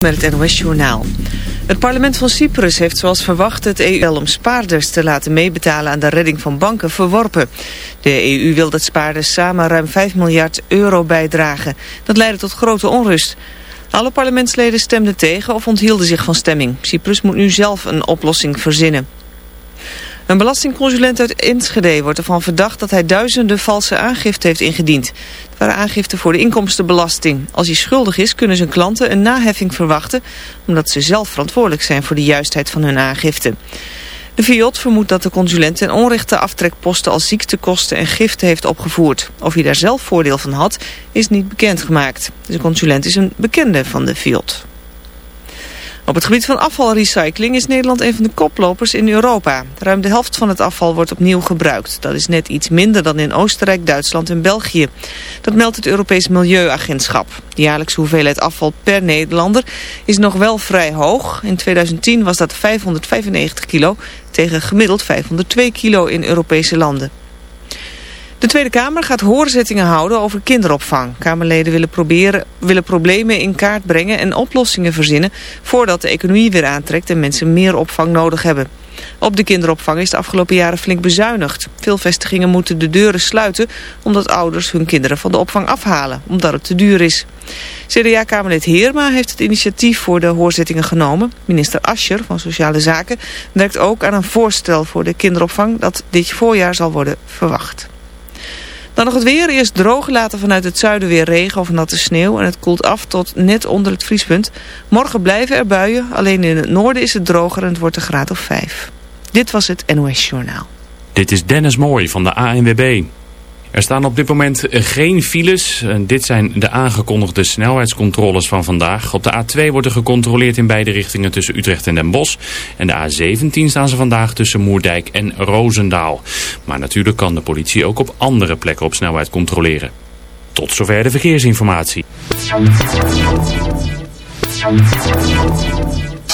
met het NOS Journaal. Het parlement van Cyprus heeft zoals verwacht het EU om spaarders te laten meebetalen aan de redding van banken verworpen. De EU wil dat spaarders samen ruim 5 miljard euro bijdragen. Dat leidde tot grote onrust. Alle parlementsleden stemden tegen of onthielden zich van stemming. Cyprus moet nu zelf een oplossing verzinnen. Een belastingconsulent uit Enschede wordt ervan verdacht dat hij duizenden valse aangiften heeft ingediend. Het waren aangiften voor de inkomstenbelasting. Als hij schuldig is kunnen zijn klanten een naheffing verwachten... omdat ze zelf verantwoordelijk zijn voor de juistheid van hun aangifte. De VIOT vermoedt dat de consulent ten onrechte aftrekposten als ziektekosten en giften heeft opgevoerd. Of hij daar zelf voordeel van had, is niet bekendgemaakt. De consulent is een bekende van de VIOT. Op het gebied van afvalrecycling is Nederland een van de koplopers in Europa. Ruim de helft van het afval wordt opnieuw gebruikt. Dat is net iets minder dan in Oostenrijk, Duitsland en België. Dat meldt het Europees Milieuagentschap. De jaarlijkse hoeveelheid afval per Nederlander is nog wel vrij hoog. In 2010 was dat 595 kilo tegen gemiddeld 502 kilo in Europese landen. De Tweede Kamer gaat hoorzittingen houden over kinderopvang. Kamerleden willen, proberen, willen problemen in kaart brengen en oplossingen verzinnen... voordat de economie weer aantrekt en mensen meer opvang nodig hebben. Op de kinderopvang is de afgelopen jaren flink bezuinigd. Veel vestigingen moeten de deuren sluiten omdat ouders hun kinderen van de opvang afhalen, omdat het te duur is. CDA-kamerlid Heerma heeft het initiatief voor de hoorzittingen genomen. Minister Ascher van Sociale Zaken werkt ook aan een voorstel voor de kinderopvang dat dit voorjaar zal worden verwacht. Dan nog het weer. Eerst droog laten vanuit het zuiden weer regen of natte sneeuw. En het koelt af tot net onder het vriespunt. Morgen blijven er buien. Alleen in het noorden is het droger en het wordt een graad of 5. Dit was het NOS Journaal. Dit is Dennis Mooij van de ANWB. Er staan op dit moment geen files. Dit zijn de aangekondigde snelheidscontroles van vandaag. Op de A2 wordt er gecontroleerd in beide richtingen tussen Utrecht en Den Bosch. En de A17 staan ze vandaag tussen Moerdijk en Roosendaal. Maar natuurlijk kan de politie ook op andere plekken op snelheid controleren. Tot zover de verkeersinformatie.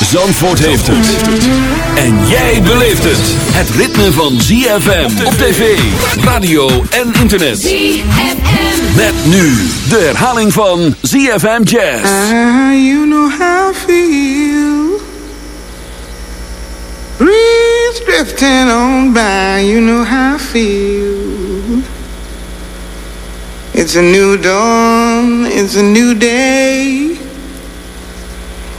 Zandvoort heeft het. En jij beleeft het. Het ritme van ZFM op tv, radio en internet. ZFM. Met nu de herhaling van ZFM Jazz. Ah, you know how I feel. Breeze drifting on by, you know how I feel. It's a new dawn, it's a new day.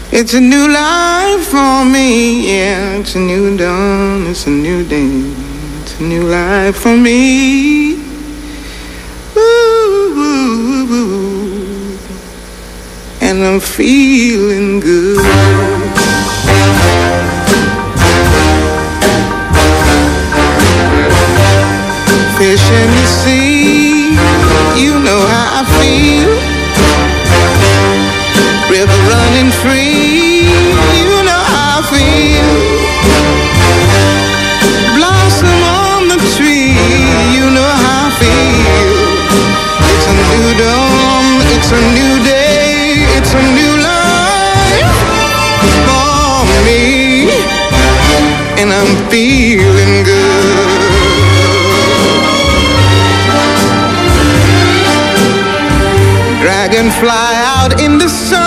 It's a new life for me, yeah. It's a new dawn, it's a new day. It's a new life for me. Ooh, ooh, ooh, and I'm feeling good. Fish in the sea, you know how I feel. River running free, you know how I feel. Blossom on the tree, you know how I feel. It's a new dawn, it's a new day, it's a new life for me, and I'm feeling good. Dragonfly out in the sun,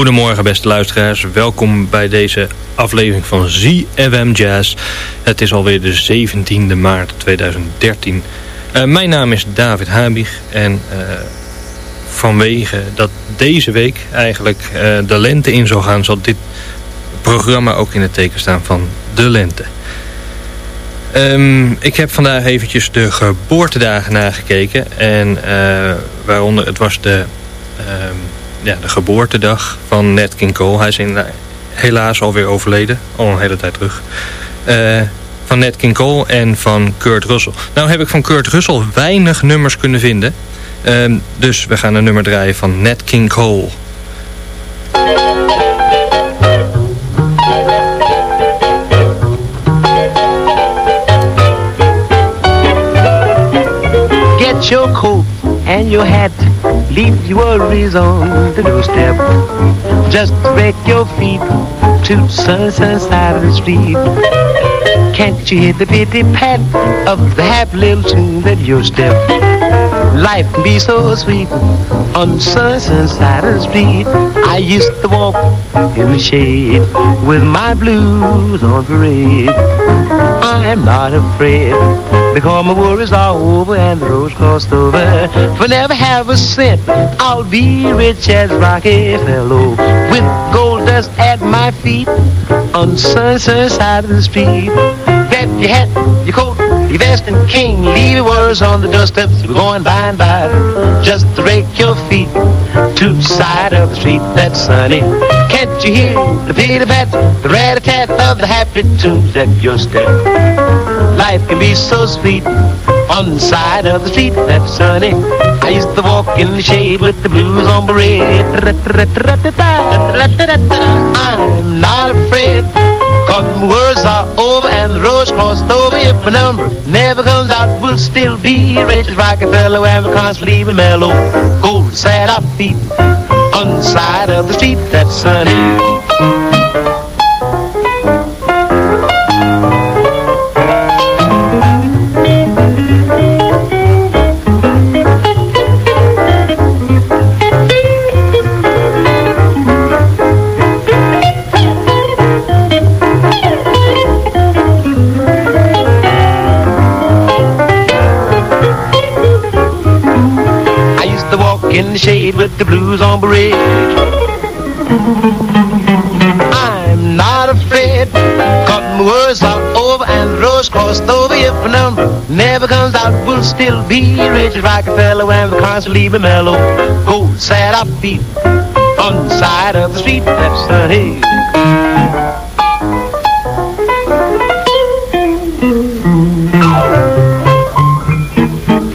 Goedemorgen beste luisteraars, welkom bij deze aflevering van ZFM Jazz. Het is alweer de 17e maart 2013. Uh, mijn naam is David Habig en uh, vanwege dat deze week eigenlijk uh, de lente in zal gaan... zal dit programma ook in het teken staan van de lente. Um, ik heb vandaag eventjes de geboortedagen nagekeken. En waaronder, het was de, um, ja, de geboortedag van Nat King Cole. Hij is in, helaas alweer overleden, al een hele tijd terug. Uh, van Nat King Cole en van Kurt Russell. Nou heb ik van Kurt Russell weinig nummers kunnen vinden. Um, dus we gaan een nummer draaien van Nat King Cole. Get your coat and your hat. Leave your worries on the doorstep. Just break your feet to the sunset side of the street. Can't you hear the pity pat of the happy little tune that your step? Life can be so sweet on side of the street. I used to walk in the shade with my blues on parade. I'm not afraid because my worries are over and the road's crossed over. For never have a cent, I'll be rich as Rockefeller with gold dust at my feet on the sunset side of the street. Get your hat, your coat, your vest and king. Leave your worries on the doorsteps. We're going by and by. Just rake your feet to the side of the street that's sunny. Can't you hear the pity pat, the rat-a-tat of the happy tunes at your step? Life can be so sweet on the side of the street that's sunny. I used to walk in the shade with the blues on parade. I'm not afraid. The words are over and the road's crossed over. If a number never comes out, we'll still be rich as Rockefeller and we can't sleep mellow. Gold sat our feet on the side of the street that's sunny. Never comes out, we'll still be rich as Rockefeller when we constantly be mellow. Gold sat our on the side of the street that's sunny.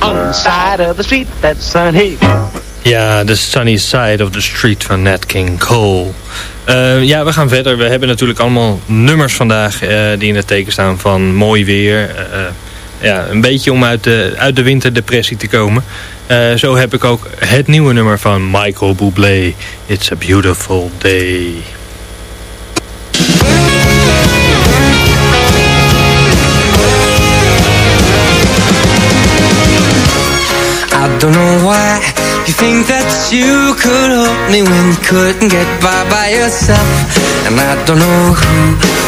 On the side of the street that's sunny. Ja, The Sunny Side of the Street van Nat King Cole. Uh, ja, we gaan verder. We hebben natuurlijk allemaal nummers vandaag uh, die in het teken staan van mooi weer. Uh, ja, een beetje om uit de, uit de winterdepressie te komen. zo heb ik ook het nieuwe nummer van Michael Bublé. It's a Beautiful Day. I don't know why You think that you could help me when you couldn't get by by yourself And I don't know who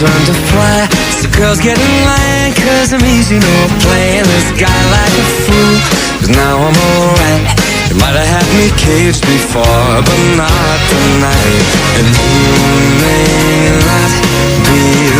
Turn to fly So girls get in line Cause I'm easy, no playing this guy like a fool. Cause now I'm alright. You might have had me caged before But not tonight. And you may not believe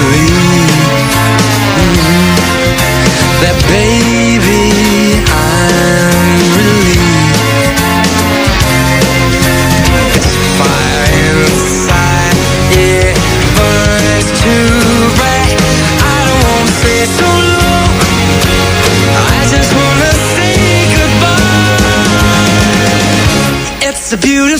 beautiful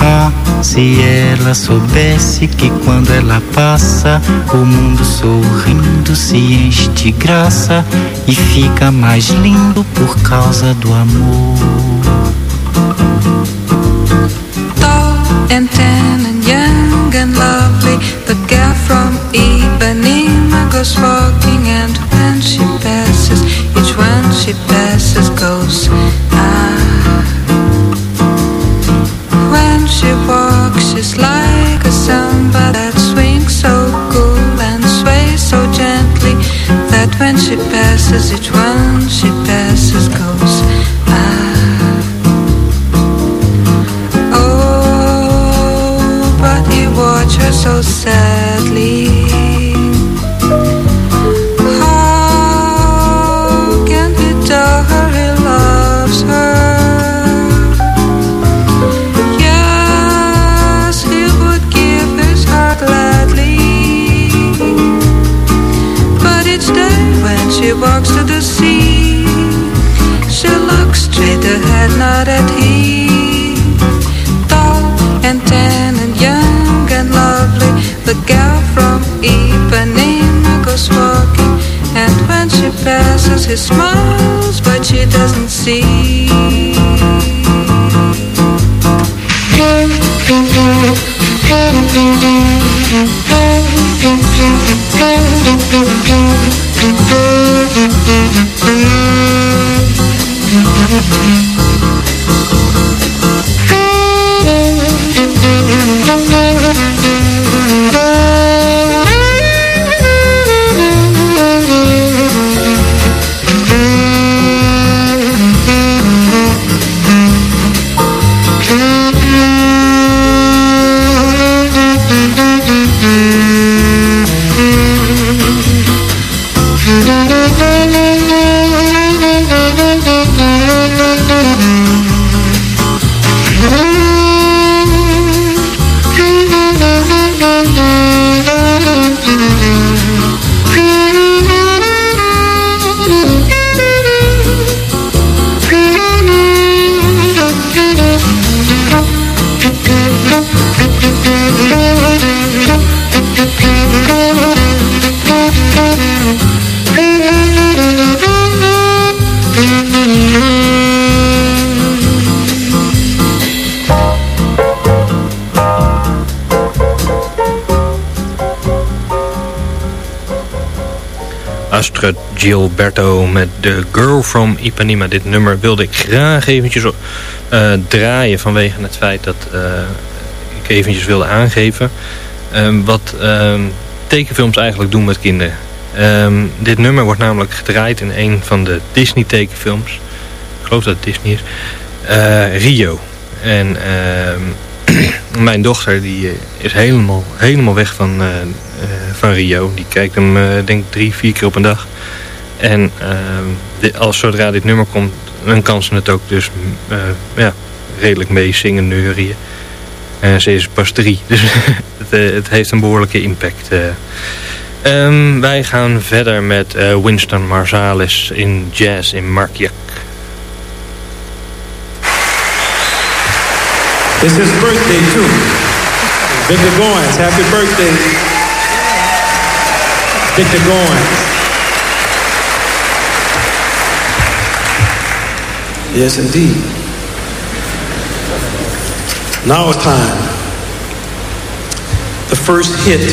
Ah, se ela soubesse que quando ela passa, o mundo sorrindo se enche de graça e fica mais lindo por causa do amor. and tan and young and lovely. The girl from Ipanema goes walking, and when she passes, each one she passes goes ah. She walks, she's like a samba that swings so cool and sways so gently that when she passes, each one she passes goes ah. Oh, but he watch her so sadly. treedde het naar het hier. Tall and tan and young and lovely, the girl from Ipanema goes walking. And when she passes, he smiles, but she doesn't see. Gilberto met The Girl from Ipanema. Dit nummer wilde ik graag eventjes uh, draaien vanwege het feit dat uh, ik eventjes wilde aangeven um, wat um, tekenfilms eigenlijk doen met kinderen. Um, dit nummer wordt namelijk gedraaid in een van de Disney tekenfilms. Ik geloof dat het Disney is. Uh, Rio. En mijn dochter die is helemaal, helemaal weg van, van Rio. Die kijkt hem denk ik drie, vier keer op een dag. En dit, als zodra dit nummer komt, dan kan ze het ook dus ja, redelijk mee zingen, neurien. En ze is pas drie, dus het, het, heeft een behoorlijke impact. Um, wij gaan verder met Winston Marsalis in jazz in Markiak. It's his birthday too. Victor Goins, happy birthday. Victor Goins. Yes, indeed. Now it's time. The first hit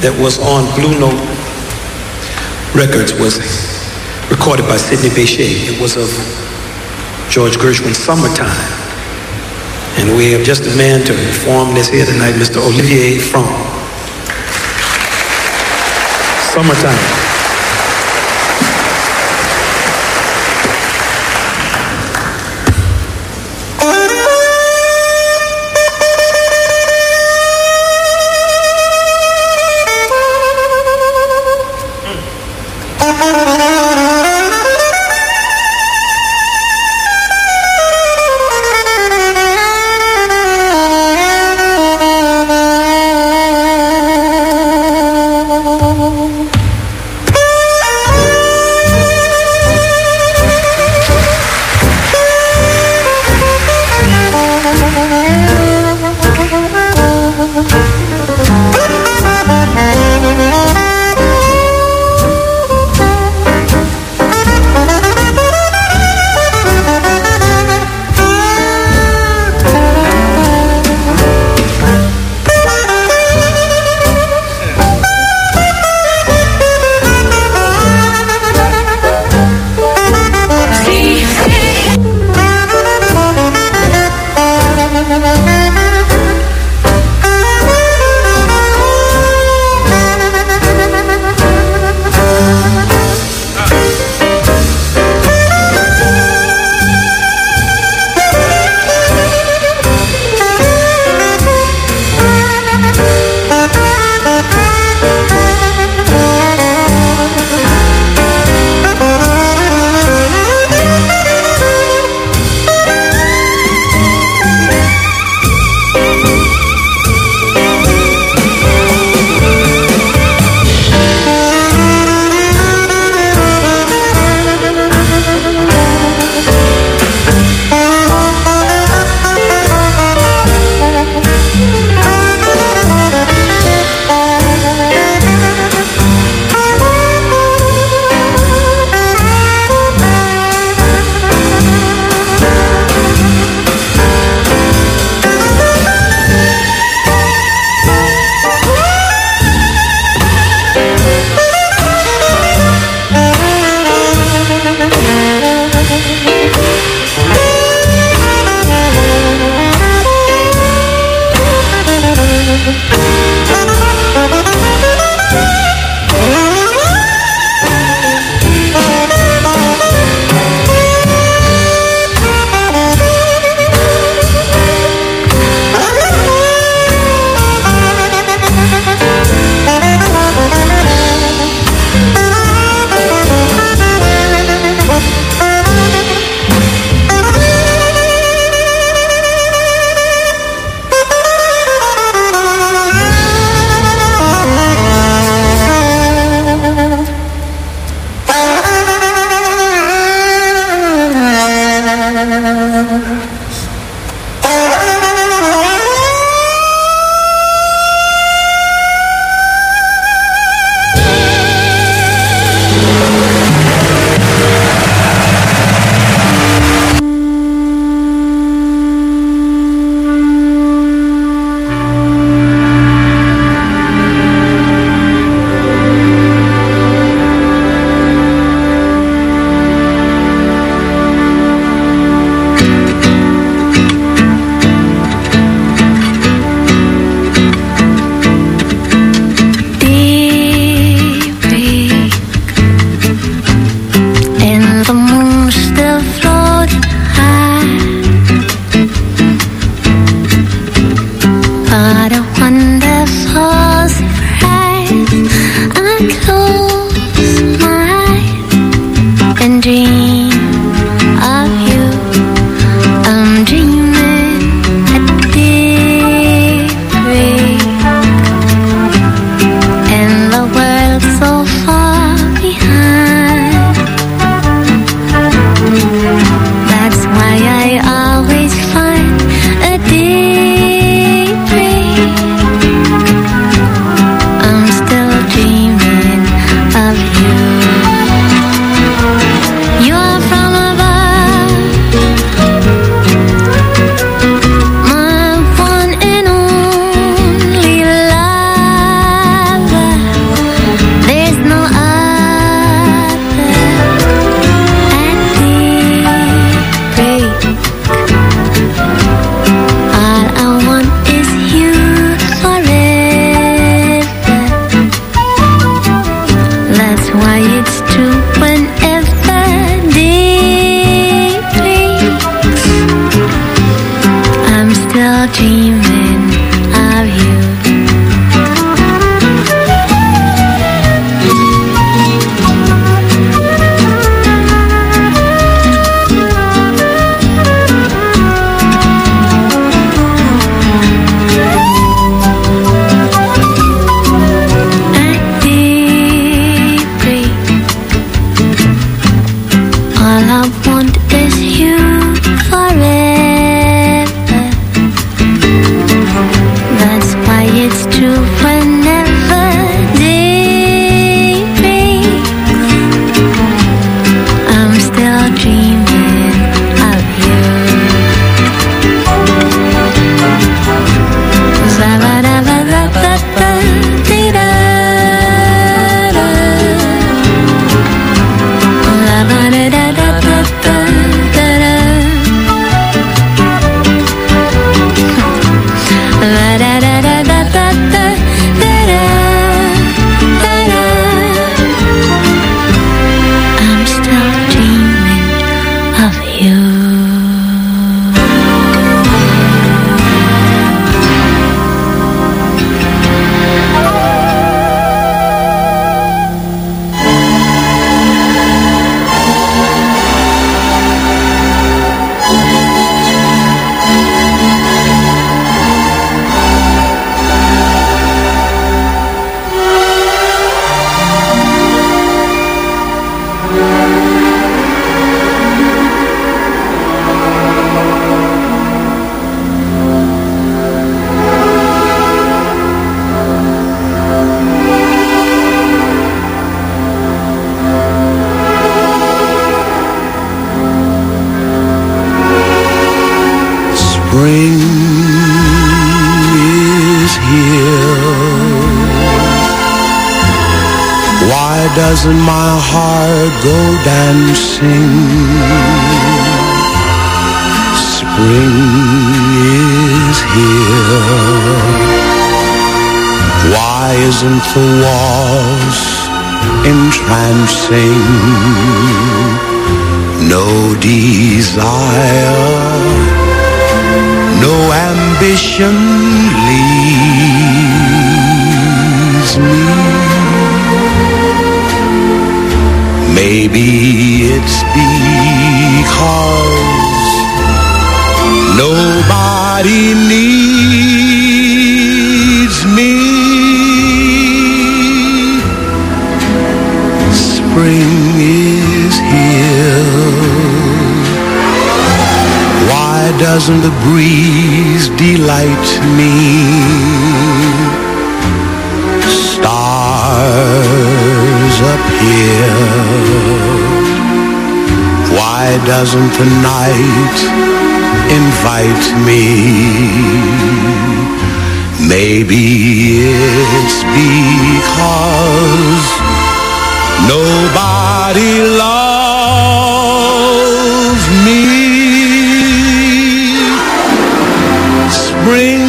that was on Blue Note Records was recorded by Sidney Bechet. It was of George Gershwin's Summertime. And we have just a man to perform this here tonight, Mr. Olivier Franc. Summertime. Why doesn't my heart go dancing? Spring is here. Why isn't the waltz entrancing? No desire no ambition leaves me. Maybe it's because nobody needs me. Spring is here. Why doesn't the breeze delight me? Stars appear. Why doesn't the night invite me? Maybe it's because nobody loves me. Spring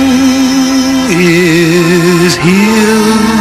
is here.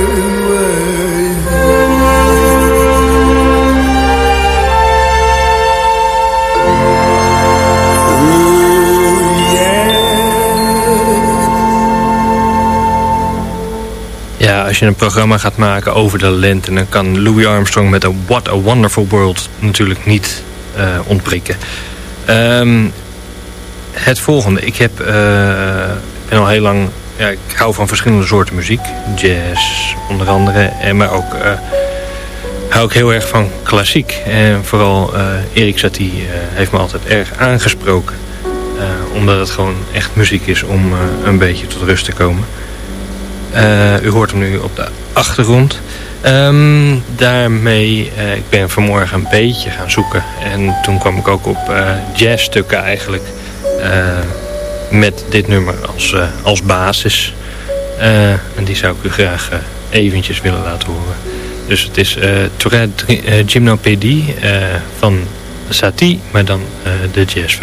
als je een programma gaat maken over de lente... dan kan Louis Armstrong met een What a Wonderful World natuurlijk niet eh, ontbreken. Ehm, het volgende. Ik heb, eh, ben al heel lang... Ja, ik hou van verschillende soorten muziek. Jazz onder andere. En, maar ook eh, hou ik heel erg van klassiek. En vooral Erik Satie heeft me altijd erg aangesproken. omdat het gewoon echt muziek is om een beetje tot rust te komen. Uh, u hoort hem nu op de achtergrond. Um, daarmee, uh, ik ben vanmorgen een beetje gaan zoeken. En toen kwam ik ook op uh, jazzstukken eigenlijk. met dit nummer als, als basis. en die zou ik u graag eventjes willen laten horen. Dus het is Tourette Gymnopédie van Satie, maar dan de jazz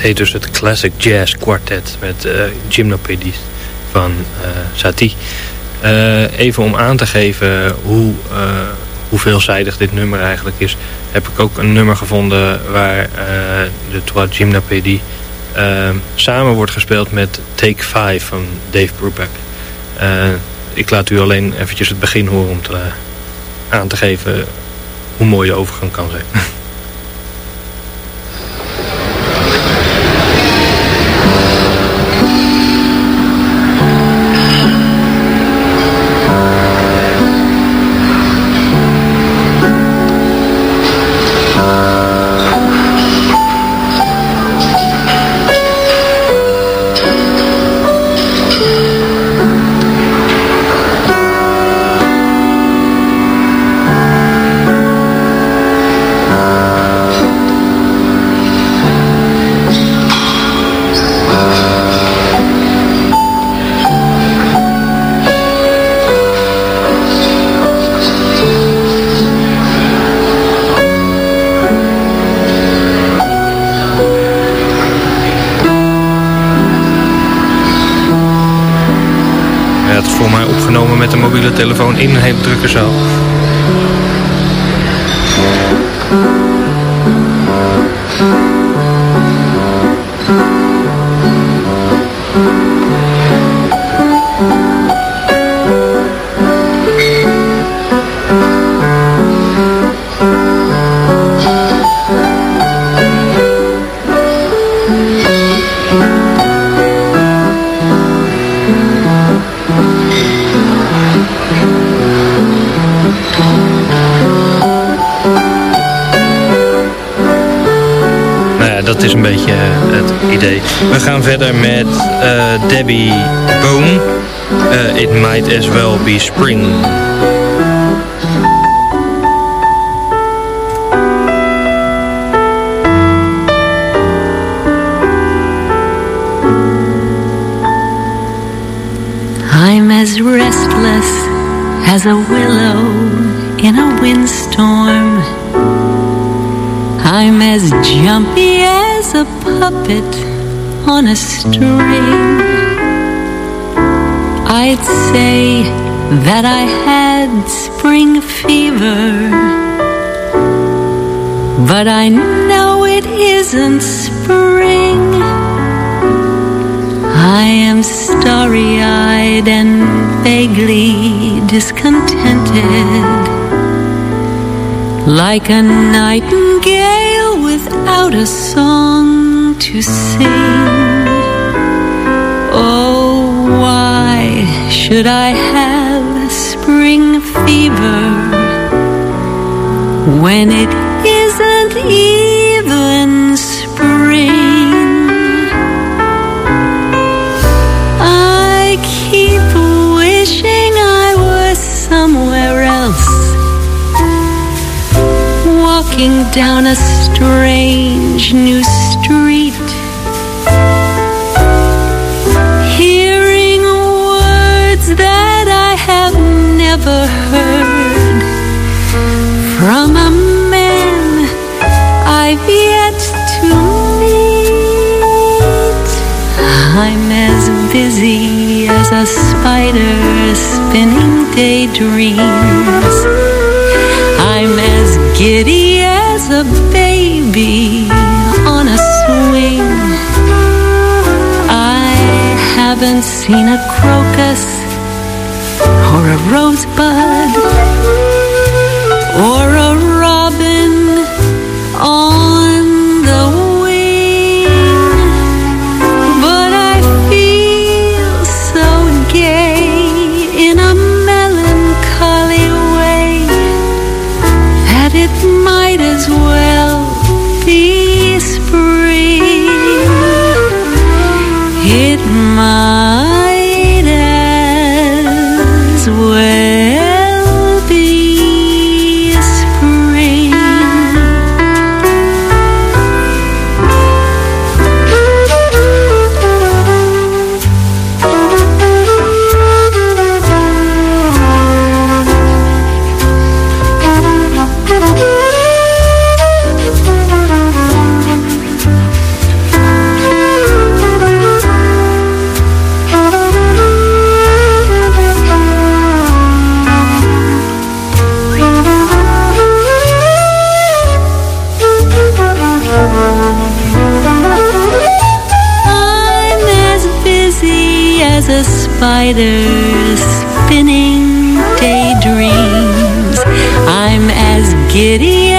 het heet dus het Classic Jazz Quartet met uh, van uh, Satie. Uh, even om aan te geven hoe, hoe veelzijdig dit nummer eigenlijk is... heb ik ook een nummer gevonden waar de Trois Gymnopédie samen wordt gespeeld met Take 5 van Dave Brubeck. ik laat u alleen eventjes het begin horen om te, aan te geven hoe mooi de overgang kan zijn. telefoon in heeft drukken zo. Dat is een beetje het idee. We gaan verder met uh, Debbie Bone. Uh, it might as well be spring. I'm as restless as a willow in a windstorm. I'm as jumpy as a puppet on a string. I'd say that I had spring fever, but I know it isn't spring. I am starry eyed and vaguely discontented like a nightingale without a song to sing. Oh, why should I have spring fever when it isn't even spring? I keep wishing I was somewhere else walking down a strange new street. Hearing words that I have never heard from a man I've yet to meet. I'm as busy as a spider spinning daydreams. I'm as giddy as a a crocus or a rosebud a spider spinning daydreams. I'm as giddy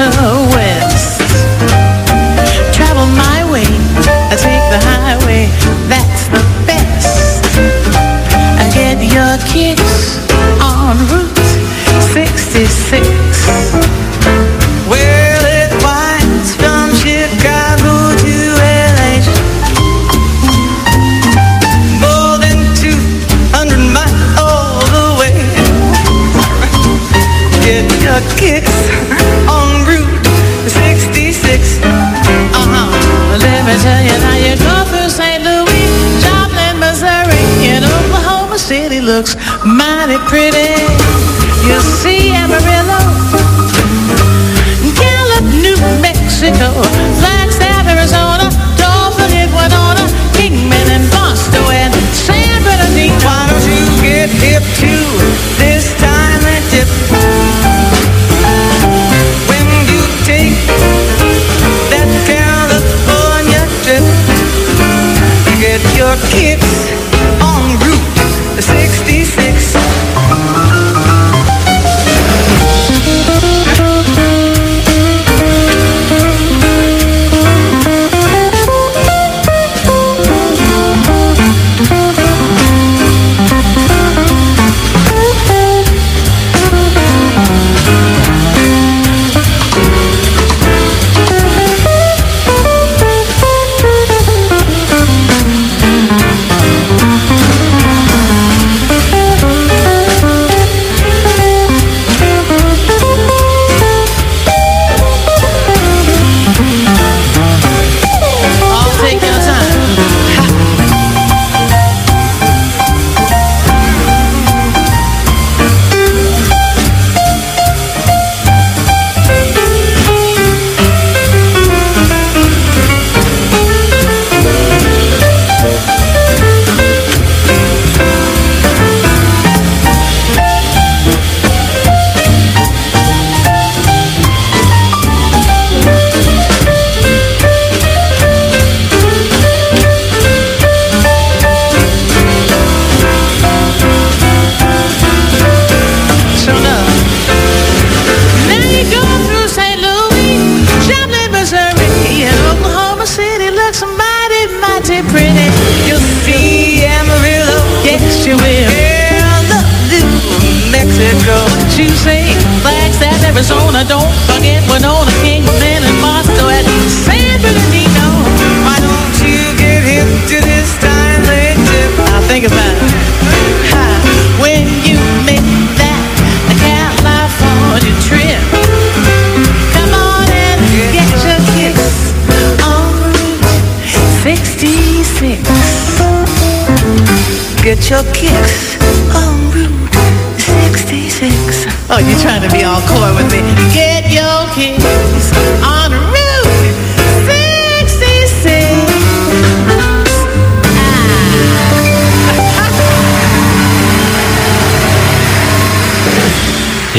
motor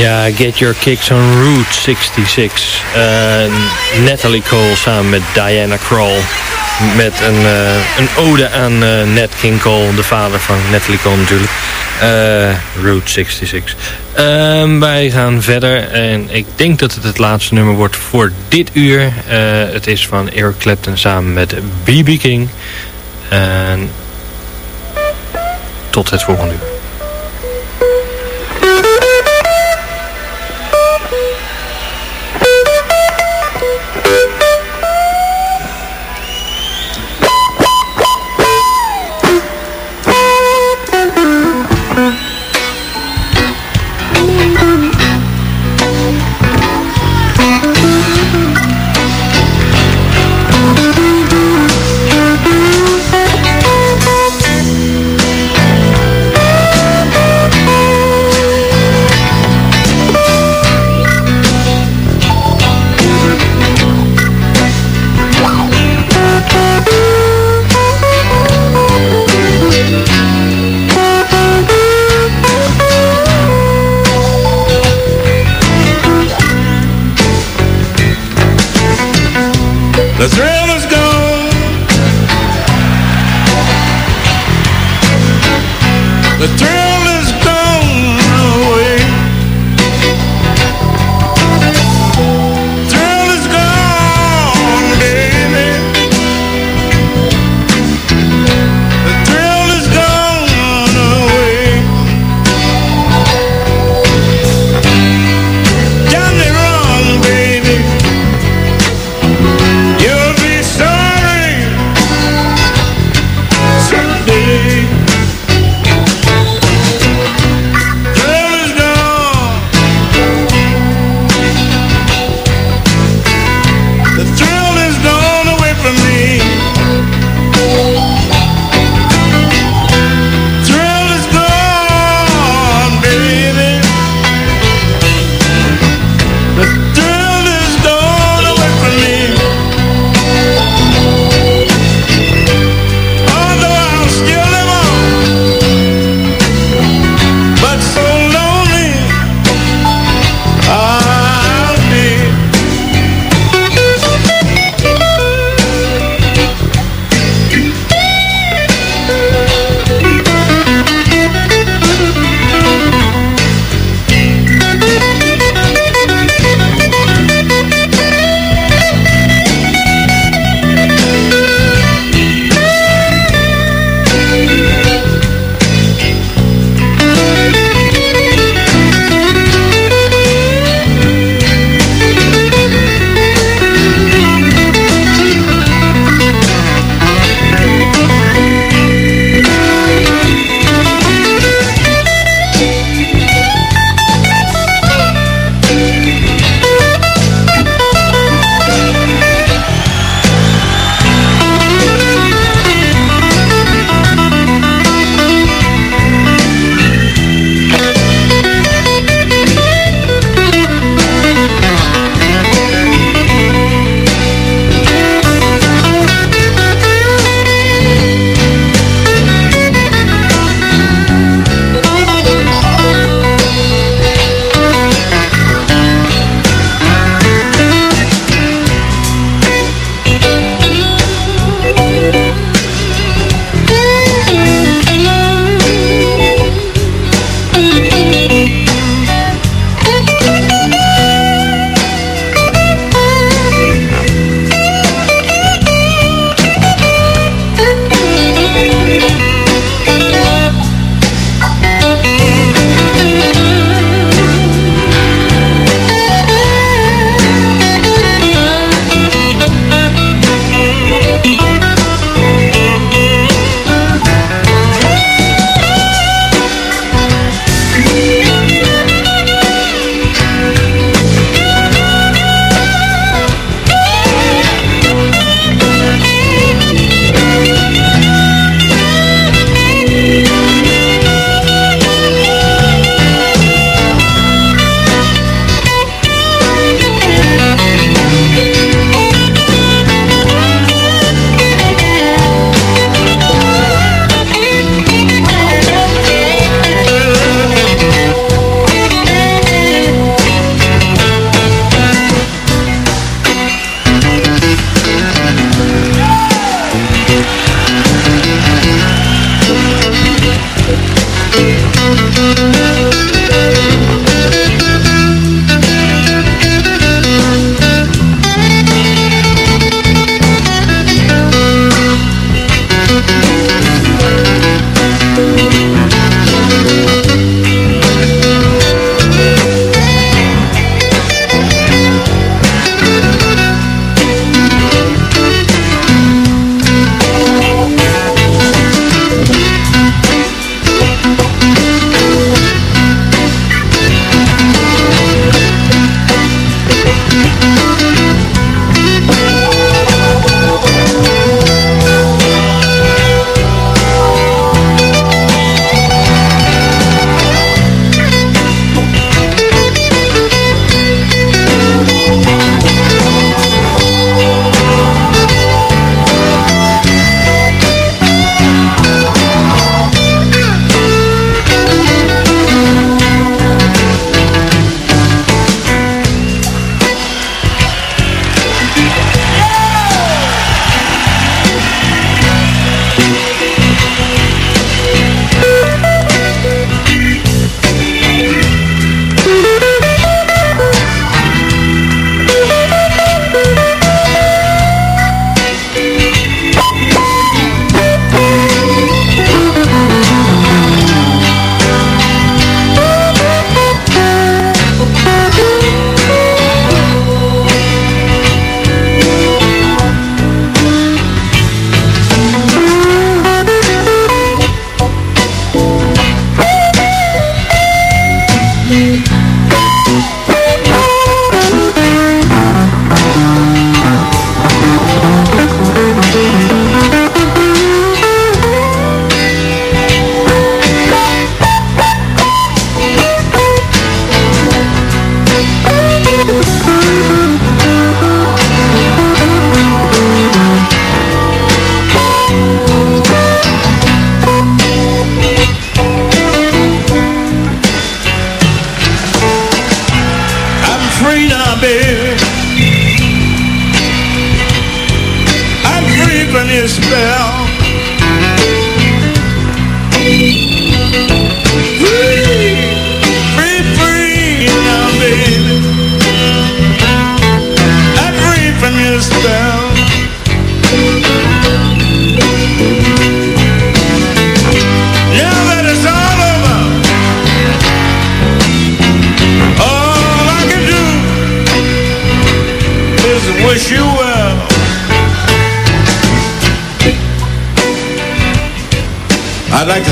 Ja, Get Your Kicks on Route 66. Uh, Natalie Cole samen met Diana Kroll. Met een, uh, een ode aan uh, Nat King Cole, de vader van Natalie Cole natuurlijk. Route 66. Ehm, wij gaan verder en ik denk dat het het laatste nummer wordt voor dit uur. het is van Eric Clapton samen met B.B. King. Tot het volgende uur.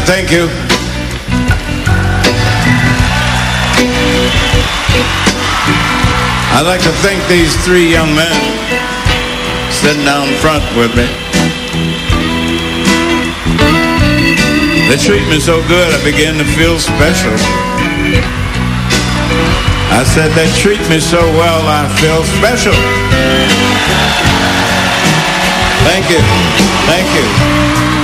Thank you. I'd like to thank these three young men sitting down front with me. They treat me so good, I begin to feel special. I said, they treat me so well, I feel special. Thank you. Thank you.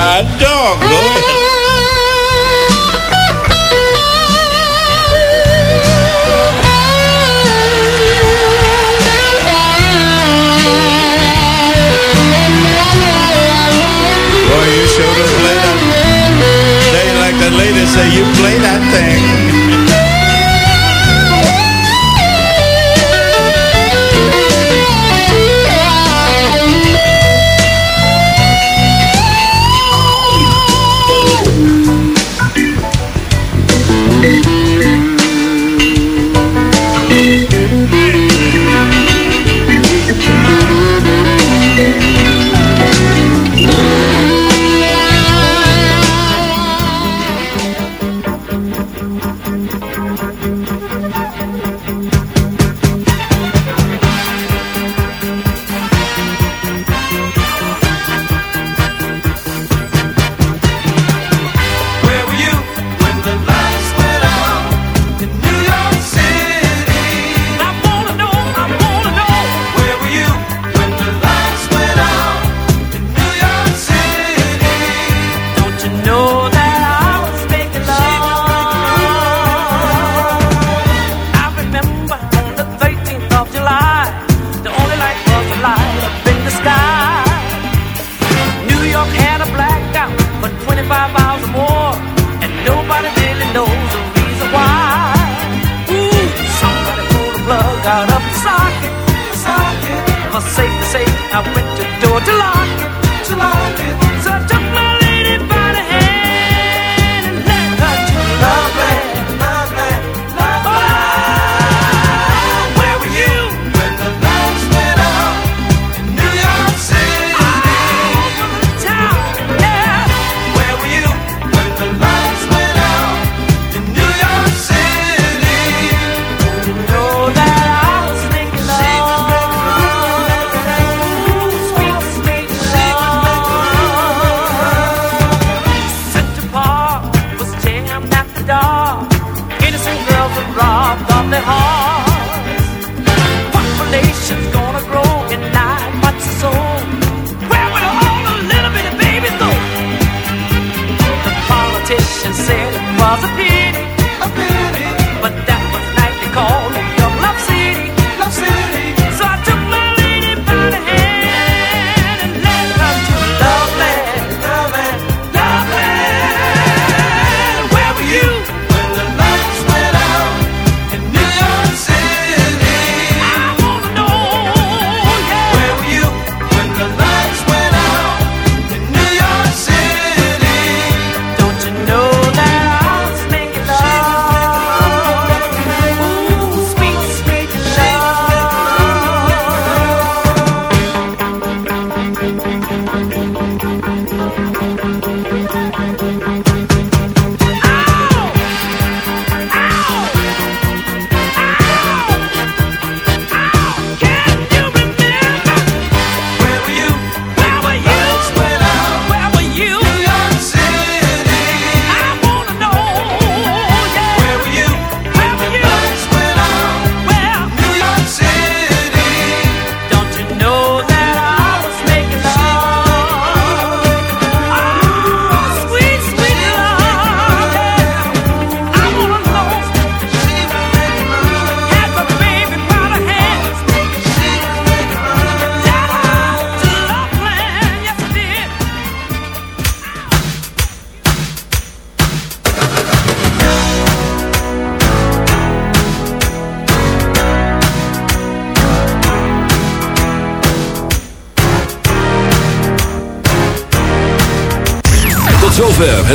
Dog. Go ahead. Boy, you sure to play that. They like that lady say you play that thing.